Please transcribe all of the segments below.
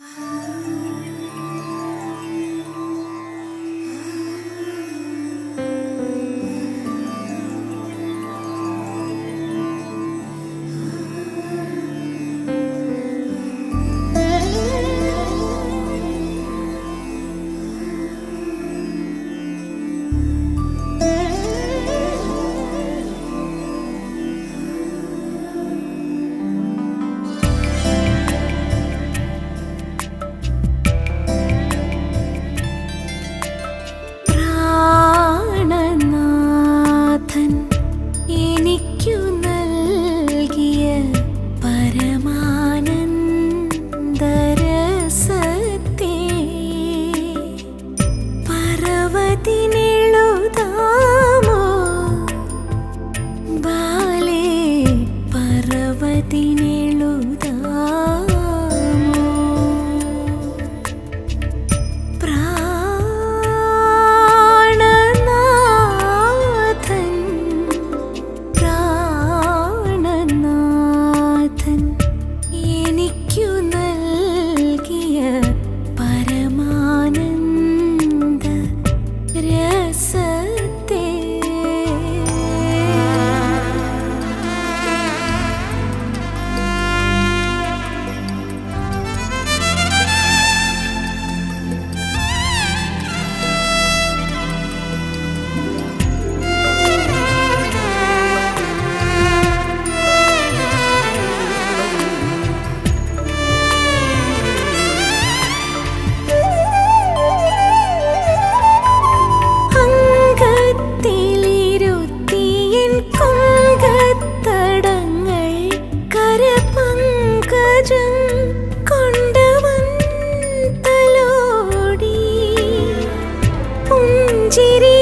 പ്രാണനാഥൻ ചിരി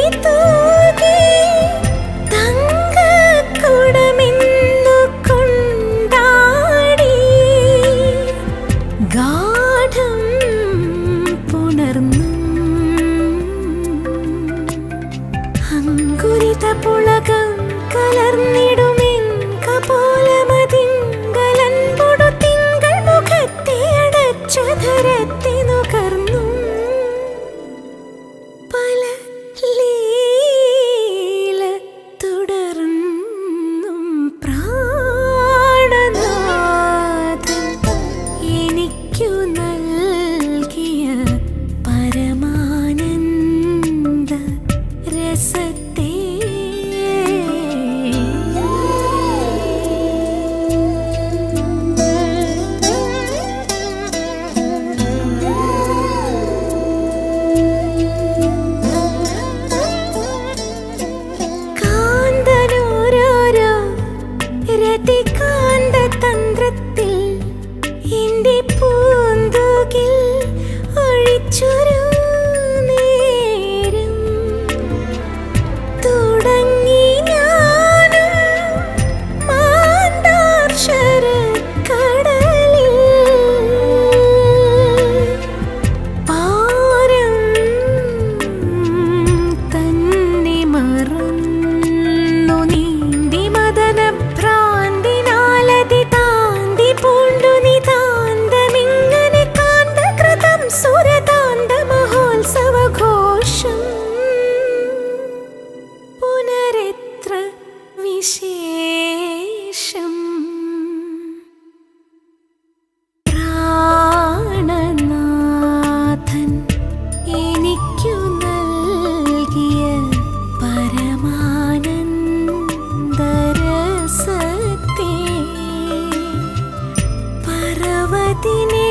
കാന്തനോരോരോ രതികാന്തതന്ത്രത്തിൽ çare വിശേഷം. പ്രാണനാഥൻ എനിക്കു നൽകിയ പരമാനന്ദരസത്തെ. പർവതിനെ